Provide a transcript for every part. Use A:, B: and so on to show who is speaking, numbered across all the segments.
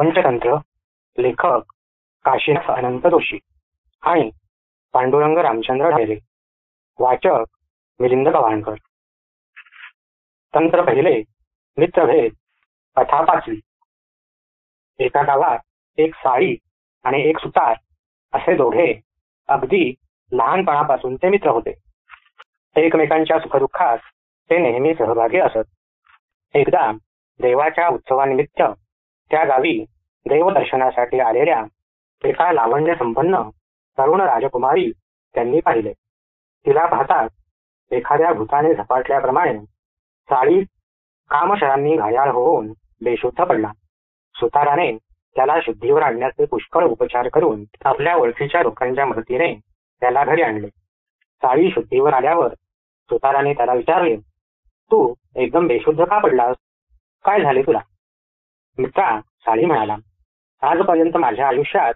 A: पंचतंत्र लेखक काशीनाथ अनंत जोशी आणि पांडुरंग रामचंद्र ढेरे वाचक मिलिंद गव्हाणकर तंत्र पहिले मित्रभेद कथा पाचवी. एका गावात एक साळी आणि एक सुतार असे दोघे अगदी लहानपणापासून ते मित्र होते. एकमेकांच्या सुखदुःखात ते नेहमी सहभागी असत. एकदा देवाच्या उत्सवानिमित्त त्या गावी देवदर्शनासाठी आलेल्या एका लावण्य संपन्न तरुण राजकुमारी त्यांनी पाहिले. तिला पाहताच एखाद्या भूताने झपाटल्याप्रमाणे साळी कामशरांनी घायाळ होऊन बेशुद्ध पडला. सुताराने त्याला शुद्धीवर आणण्याचे पुष्कळ उपचार करून आपल्या ओळखीच्या लोकांच्या मदतीने त्याला घरी आणले. साळी शुद्धीवर आल्यावर सुताराने त्याला विचारले तू एकदम बेशुद्ध का पडलास? काय झाले तुला? मित्रा साळी म्हणाला आजपर्यंत माझ्या आयुष्यात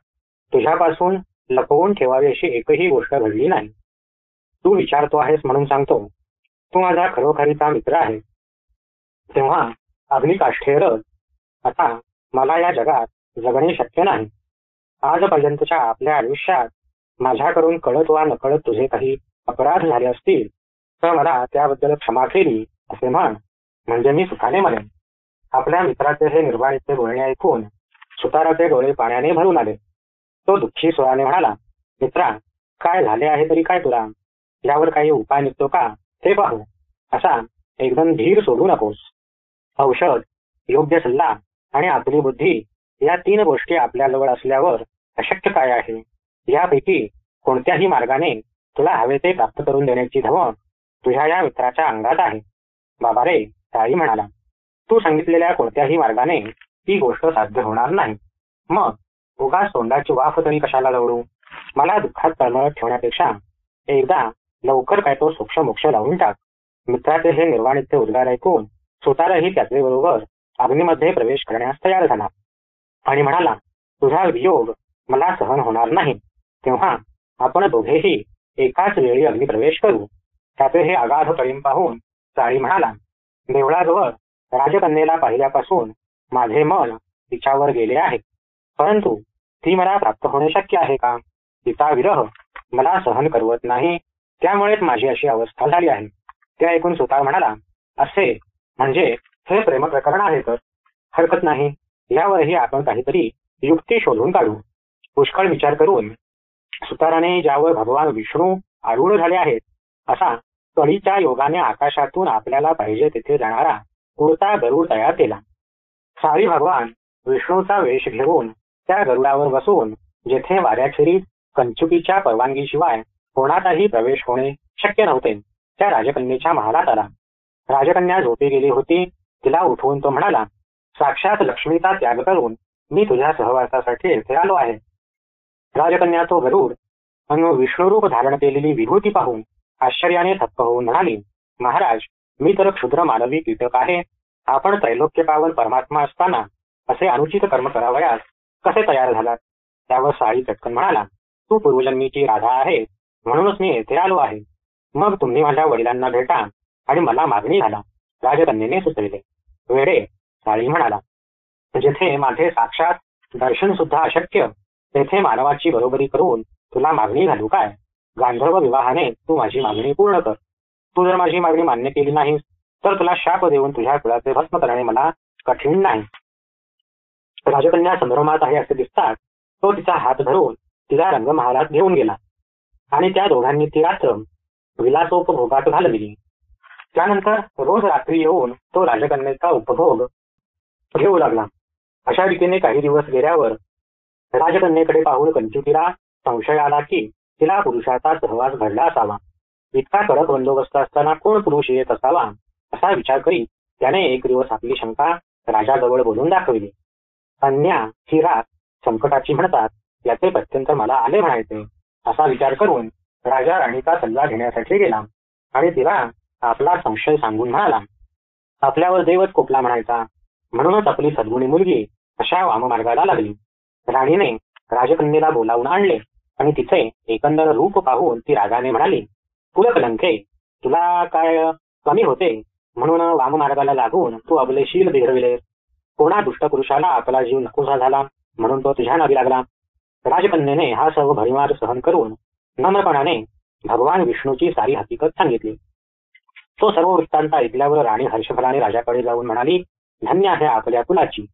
A: तुझ्यापासून लपवून ठेवावी अशी एकही गोष्ट घडली नाही. तू विचारतो आहेस म्हणून सांगतो तू माझा खरोखरीचा मित्र आहे. तेव्हा अग्निकाष्ठेर आता मला या जगात जगणे शक्य नाही. आजपर्यंतच्या आपल्या आयुष्यात माझ्याकडून कळत वा नकळत तुझे काही अपराध झाले असतील तर मला त्याबद्दल क्षमा केली असे म्हण. म्हणजे मी सुखाने म्हणेन आपल्या मित्राचे हे निर्वाणीचे बोलणे ऐकून सुताराचे डोळे पाण्याने भरून आले. तो दुःखी स्वराने म्हणाला मित्रा काय झाले आहे तरी काय तुला? यावर काही उपाय निघतो का? ते पाहू. असा एकदम धीर सोडू नकोस. औषध योग्य सल्ला आणि आपली बुद्धी या तीन गोष्टी आपल्याजवळ असल्यावर अशक्य काय आहे? यापैकी कोणत्याही मार्गाने तुला हवे ते प्राप्त करून देण्याची धमक तुझ्या या मित्राच्या अंगात आहे. बाबा रे ताई म्हणाला तू सांगितलेल्या कोणत्याही मार्गाने ती गोष्ट साध्य होणार नाही. मग उगाच तोंडाची वाफ तरी कशाला लवडू मला दुःखात तळमळत ठेवण्यापेक्षा एकदा लवकर काय तो सोक्ष मोक्ष लावून टाक. मित्राचे हे निर्वाणीचे उद्गार ऐकून सुतारही त्याचे बरोबर अग्नीमध्ये प्रवेश करण्यास तयार झाला. आणि म्हणाला तुझा वियोग मला सहन होणार नाही. तेव्हा आपण दोघेही एकाच वेळी अग्निप्रवेश करू. त्याचे हे अगाध प्रेम पाहून चाळी म्हणाला देवळाजवळ राजकन्येला पाहिल्यापासून माझे मन तिच्यावर गेले आहे. परंतु ती मला प्राप्त होणे शक्य आहे का? तिचा विरह मला सहन करवत नाही. त्यामुळेच माझी अशी अवस्था झाली आहे. ते ऐकून सुतार म्हणाला असे म्हणजे हे प्रेम प्रकरण आहे तर? हरकत नाही. यावरही आपण काहीतरी युक्ती शोधून काढू. पुष्कळ विचार करून सुताराने ज्यावर भगवान विष्णू आरूढ झाले आहेत असा कळीच्या योगाने आकाशातून आपल्याला पाहिजे तिथे जाणारा उडता गरुड तयार केला. सारी भगवान विष्णूचा वेश घेऊन त्या गरुडावर बसून जेथे वाऱ्याखेरीज कंचुकीच्या परवानगीशिवाय कोणाचाही प्रवेश होणे शक्य नव्हते त्या राजकन्येच्या महालात आला. राजकन्या झोपी गेली होती तिला उठवून तो म्हणाला साक्षात लक्ष्मीचा त्याग करून मी तुझ्या सहवासासाठी येथे आलो आहे. राजकन्या तो गरुड आणि विष्णुरूप धारण केलेली विभूती पाहून आश्चर्याने थक्क होऊन म्हणाली महाराज मी तर क्षुद्र मानवी कीटक आहे. आपण त्रैलोक्य पावन परमात्मा असताना असे अनुचित कर्म करावयास कसे तयार झालात? त्यावर साळी चटकन म्हणाला तू पूर्वजन्मीची राधा आहे म्हणूनच मी येथे आलो आहे. मग तुम्ही माझ्या वडिलांना भेटा आणि मला मागणी झाला राजकन्येने सुचविले. वेडे साळी म्हणाला जेथे माझे साक्षात दर्शन सुद्धा अशक्य तेथे मानवाची बरोबरी करून तुला मागणी घालू काय? गांधर्व विवाहाने तू माझी मागणी पूर्ण कर. तू जर माझी मागणी मान्य केली नाही तर तुला शाप देऊन तुझ्या कुळाचे भस्म करणे मला कठीण नाही. राजकन्या संभ्रमात आहे असे दिसतात तो तिचा हात धरून तिला रंगमहालात घेऊन गेला. आणि त्या दोघांनी ती रात्र विलासोपभोगात घालविली. त्यानंतर रोज रात्री येऊन तो राजकन्येचा उपभोग घेऊ लागला. अशा रीतीने काही दिवस गेल्यावर राजकन्येकडे पाहून कंचुकीला संशय आला की तिला पुरुषाचा सहवास घडला असावा. इतका कडक बंदोबस्त असताना कोण पुरुष येत असावा असा विचार करीत त्याने एक दिवस आपली शंका राजाजवळ बोलून दाखविली. अन्या ही रात संकटाची म्हणतात याचे अत्यंत मला आले म्हणायचे. असा विचार करून राजा राणीचा सल्ला घेण्यासाठी गेला आणि तिला आपला संशय सांगून म्हणाला आपल्यावर देवच कोपला म्हणायचा. म्हणूनच आपली सद्गुणी मुलगी अशा वाममार्गाला लागली. राणीने राजकन्येला बोलावून आणले आणि तिचे एकंदर रूप पाहून ती राजाने म्हणाली कुलकलंके तुला काय कमी होते? म्हणून वाममार्गाला लागून तू अबलेशील बिघडविले. कोणा दुष्ट पुरुषाला आपला जीव नकोसा झाला? म्हणून तो तुझ्या नावी लागला. राजकन्येने हा सर्व भरिमार सहन करून नम्रपणाने भगवान विष्णूची सारी हकीकत सांगितली. तो सर्व वृत्तांत ऐकल्यावर राणी हर्षफलाने राजाकडे जाऊन म्हणाली धन्य आहे आपल्या कुलाची.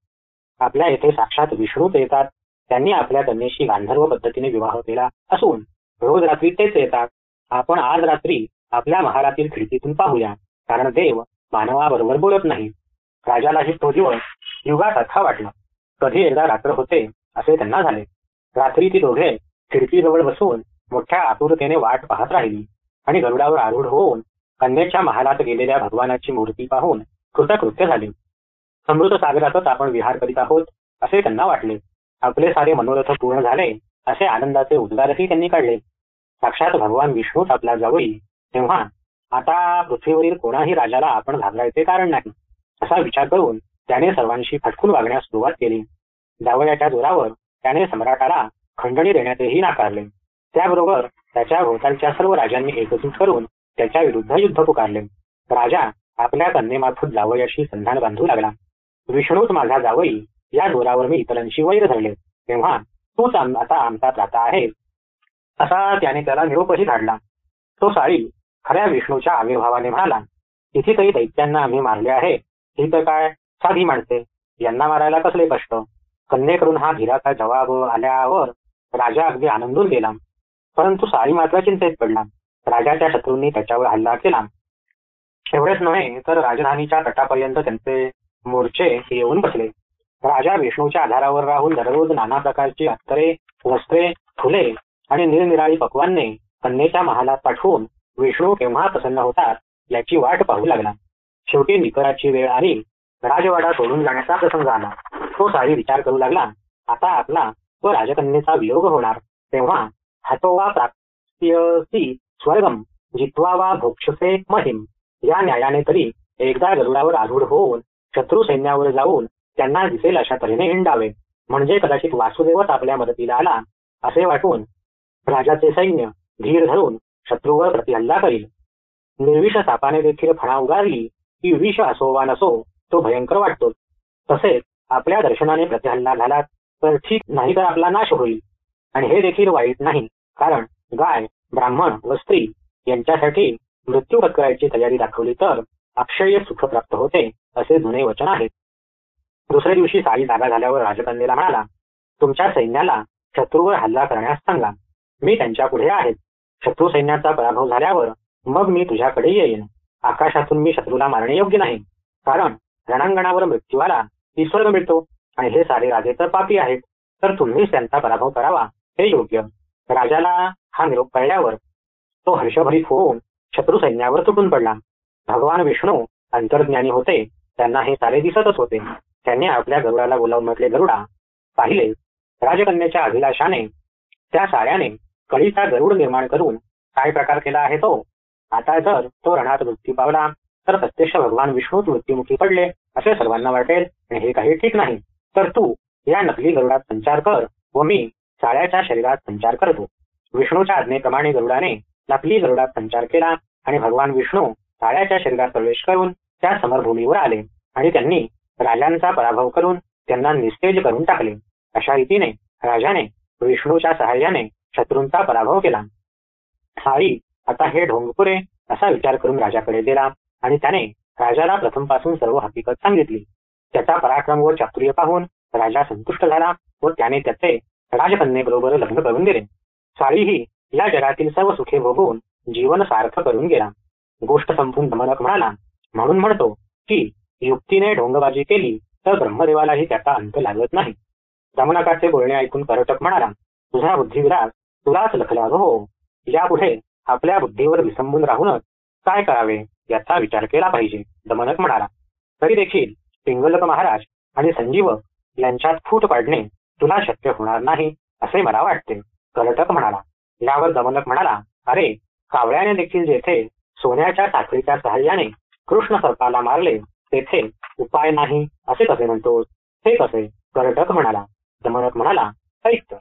A: आपल्या येथे साक्षात विष्णूच येतात. त्यांनी आपल्या कन्येशी गांधर्व पद्धतीने विवाह केला असून रोज रात्री तेच येतात. आपण आज रात्री आपल्या महालातील खिडकीतून पाहूया. कारण देव मानवाबरोबर बोलत नाही. राजालाही तो दिवस युगासारखा वाटला. कधी एकदा रात्र होते असे त्यांना झाले. रात्री ती दोघे खिडकीजवळ बसून मोठ्या आतुरतेने वाट पाहत राहिली. आणि गरुडावर आरूढ होऊन कन्याच्या महालात गेलेल्या भगवानाची मूर्ती पाहून कृतकृत्य झाले. समृद्ध सागरातच आपण विहार करीत आहोत असे त्यांना वाटले. आपले सारे मनोरथ पूर्ण झाले असे आनंदाचे उद्गारही त्यांनी काढले. साक्षात भगवान विष्णूच आपला जावई तेव्हा आता पृथ्वीवरील कोणाही राजाला आपण घाबरायचे कारण नाही. असा विचार करून त्याने सर्वांशी फटकून वागण्यास सुरुवात केली. जावयाच्या जोरावर त्याने सम्राटाला खंडणी देण्याचेही नाकारले. त्याबरोबर त्याच्या भोवतालच्या सर्व राजांनी एकजूट करून त्याच्या विरुद्ध युद्ध पुकारले. राजा आपल्या कन्येमार्फत जावयाशी संधान बांधू लागला. विष्णूच माझा जावई या जोरावर मी इतरांशी वैर धरले. तेव्हा तूच आता आमचा प्राता आहे असा त्याने त्याला निरोपही काढला तो साळी खऱ्या विष्णूच्या आविर्भावाने म्हणाला तिथे काही दैत्यांना आम्ही मारले आहे. ही तर काय साधी माणसे. यांना मारायला कसले कष्ट? कन्येकडून हा धीराचा जवाब आल्यावर राजा अगदी आनंदून गेला. परंतु साळी मात्र चिंतेत पडला. राजाच्या शत्रूंनी त्याच्यावर हल्ला केला. एवढेच नव्हे तर राजधानीच्या तटापर्यंत त्यांचे मोर्चे येऊन बसले. राजा विष्णूच्या आधारावर राहून दररोज नाना प्रकारची अत्तरे वस्त्रे फुले आणि निरनिराळी पक्वांने कन्येच्या महालात पाठवून विष्णू केव्हा प्रसन्न होतात याची वाट पाहू लागला. शेवटी निकराची वेळ आली. राजवाडा सोडून जाण्याचा प्रसंग आला. तो साळी विचार करू लागला. आता आपला व राजकन्येचा वियोग होणार. तेव्हा हातोवा प्राप्ती स्वर्गम जित्वा वा भोक्षसे महिम. या न्यायाने तरी एकदा गरुडावर आरूढ होऊन शत्रू सैन्यावर जाऊन त्यांना दिसेल अशा तऱ्हेने हिंडावे. म्हणजे कदाचित वासुदेवच आपल्या मदतीला आला असे वाटून राजाचे सैन्य धीर धरून शत्रूवर प्रतिहल्ला करील. निर्विष सापाने देखील फणा उगारली की विष असो वा नसो तो भयंकर वाटतो. तसेच आपल्या दर्शनाने प्रतिहल्ला झाला तर ठीक नाही तर आपला नाश होईल. आणि हे देखील वाईट नाही कारण गाय ब्राह्मण व स्त्री यांच्यासाठी मृत्यू पत्करायची तयारी दाखवली तर अक्षय सुख प्राप्त होते असे जुने वचन आहे. दुसऱ्या दिवशी साई जागा झाल्यावर राजकन्येला म्हणाला तुमच्या सैन्याला शत्रूवर हल्ला करण्यास सांगा. मी त्यांच्या पुढे आहे. शत्रू सैन्याचा पराभव झाल्यावर मग मी तुझ्याकडे येईन. आकाशातून मी शत्रूला मारणे योग्य नाही. कारण रणांगणावर मृत्यू आला ती स्वर्ग मिळतो आणि हे सारे राजे तर पापी आहेत. तर तुम्हीच त्यांचा पराभव करावा. हे योग्य. राजाला हा निरोप कळल्यावर तो हर्षभरीत होऊन शत्रू सैन्यावर तुटून पडला. भगवान विष्णू अंतर्ज्ञानी होते. त्यांना हे सारे दिसतच होते. त्यांनी आपल्या गरुडाला बोलावून म्हटले गरुडा पाहिले. राजकन्याच्या अभिलाषाने त्या साऱ्याने कळीचा गरुड निर्माण करून काय प्रकार केला आहे तो? आता जर तो रणात मृत्यू पावला तर प्रत्यक्ष भगवान विष्णूच मृत्यूमुखी पडले असे सर्वांना वाटेल आणि हे काही ठीक नाही. तर तू या नकली गरुडात संचार कर व मी साळ्याच्या शरीरात संचार करतो. विष्णूच्या आज्ञेप्रमाणे गरुडाने नकली गरुडात संचार केला आणि भगवान विष्णू साळ्याच्या शरीरात प्रवेश करून त्या समरभूमीवर आले आणि त्यांनी राजांचा पराभव करून त्यांना निस्तेज करून टाकले. अशा रीतीने राजाने विष्णूच्या सहाय्याने शत्रूंचा पराभव केला. साळी आता हे ढोंगपुरे असा विचार करून राजाकडे गेला आणि त्याने राजाला प्रथमपासून सर्व हकीकत सांगितली. त्याचा पराक्रम व चातुर्य पाहून राजा संतुष्ट झाला व त्याने त्याचे राजकन्येबरोबर लग्न करून दिले. साळीही या जगातील सर्व सुखे भोगून जीवन सार्थ करून गेला. गोष्ट संपून दमनक म्हणाला. म्हणून म्हणतो की युक्तीने ढोंगबाजी केली तर ब्रह्मदेवालाही त्याचा अंत लागत नाही. दमनकाचे बोलणे ऐकून करटक म्हणाला तुझा बुद्धिविलास तुलाच लखलाग हो. यापुढे आपल्या बुद्धीवर विसंबून राहूनच काय करावे याचा विचार केला पाहिजे दमनक म्हणाला. तरी देखील पिंगलक महाराज आणि संजीवक यांच्यात फूट पाडणे तुला शक्य होणार नाही असे मला वाटते. करटक म्हणाला. यावर दमनक म्हणाला अरे कावळ्याने देखील जेथे सोन्याच्या साखळीच्या सहाय्याने कृष्ण सर्पाला मारले तेथे उपाय नाही असे कसे म्हणतोस? हे कसे? करटक म्हणाला. दमनक म्हणाला ऐक